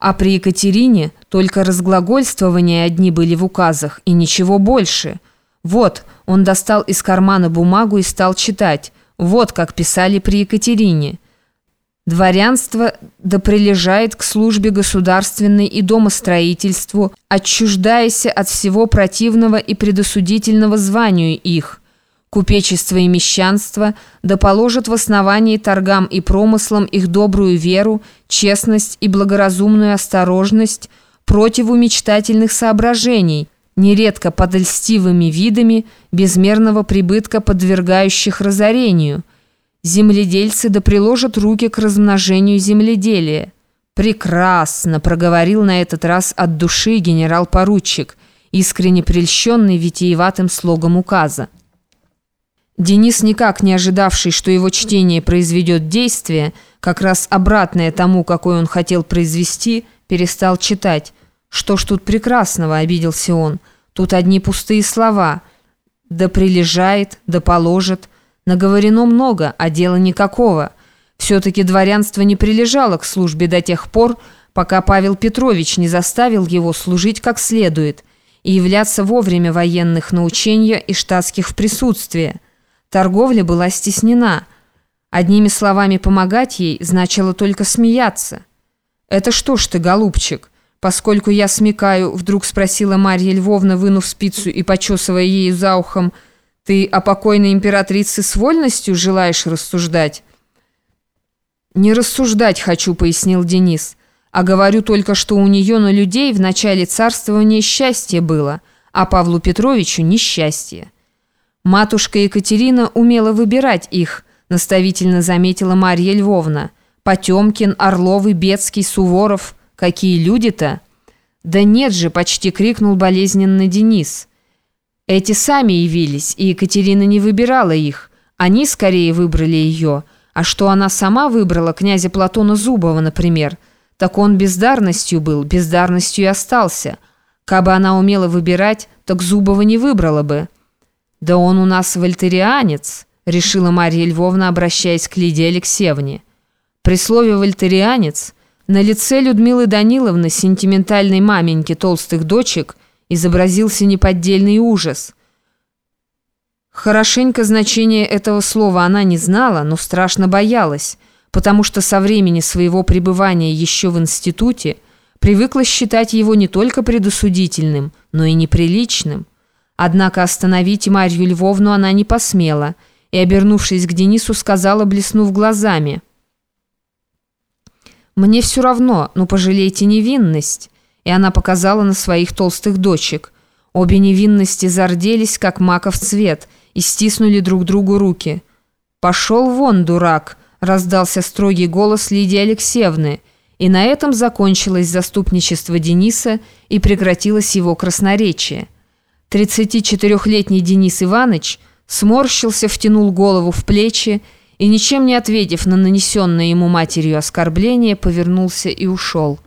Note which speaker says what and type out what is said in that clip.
Speaker 1: А при Екатерине только разглагольствования одни были в указах и ничего больше. Вот, он достал из кармана бумагу и стал читать. Вот как писали при Екатерине. Дворянство да прилежает к службе государственной и домостроительству, отчуждаясь от всего противного и предосудительного званию их, Купечество и мещанство да положат в основании торгам и промыслам их добрую веру, честность и благоразумную осторожность противу мечтательных соображений, нередко под льстивыми видами безмерного прибытка подвергающих разорению. Земледельцы да приложат руки к размножению земледелия. «Прекрасно!» – проговорил на этот раз от души генерал-поручик, искренне прельщенный витиеватым слогом указа. Денис, никак не ожидавший, что его чтение произведет действие, как раз обратное тому, какой он хотел произвести, перестал читать. «Что ж тут прекрасного?» – обиделся он. «Тут одни пустые слова. Да прилежает, да положит. Наговорено много, а дела никакого. Все-таки дворянство не прилежало к службе до тех пор, пока Павел Петрович не заставил его служить как следует и являться вовремя военных на учения и штатских в присутствии». Торговля была стеснена. Одними словами «помогать ей» значило только смеяться. «Это что ж ты, голубчик?» «Поскольку я смекаю», — вдруг спросила Марья Львовна, вынув спицу и почесывая ею за ухом, «ты о покойной императрице с вольностью желаешь рассуждать?» «Не рассуждать хочу», — пояснил Денис. «А говорю только, что у нее на людей в начале царствования счастье было, а Павлу Петровичу несчастье». «Матушка Екатерина умела выбирать их», наставительно заметила Марья Львовна. «Потемкин, Орловый, Бецкий, Суворов. Какие люди-то?» «Да нет же!» – почти крикнул болезненно Денис. «Эти сами явились, и Екатерина не выбирала их. Они скорее выбрали ее. А что она сама выбрала, князя Платона Зубова, например, так он бездарностью был, бездарностью и остался. Кабы она умела выбирать, так Зубова не выбрала бы». «Да он у нас вольтерианец», — решила Марья Львовна, обращаясь к Лидии Алексеевне. При слове «вольтерианец» на лице Людмилы Даниловны, сентиментальной маменьки толстых дочек, изобразился неподдельный ужас. Хорошенько значение этого слова она не знала, но страшно боялась, потому что со времени своего пребывания еще в институте привыкла считать его не только предосудительным, но и неприличным. Однако остановить Марью Львовну она не посмела и, обернувшись к Денису, сказала, блеснув глазами. «Мне все равно, но пожалейте невинность». И она показала на своих толстых дочек. Обе невинности зарделись, как маков цвет, и стиснули друг другу руки. «Пошел вон, дурак!» – раздался строгий голос Лидии Алексеевны. И на этом закончилось заступничество Дениса и прекратилось его красноречие. 34-летний Денис Иванович сморщился, втянул голову в плечи и, ничем не ответив на нанесенное ему матерью оскорбление, повернулся и ушел.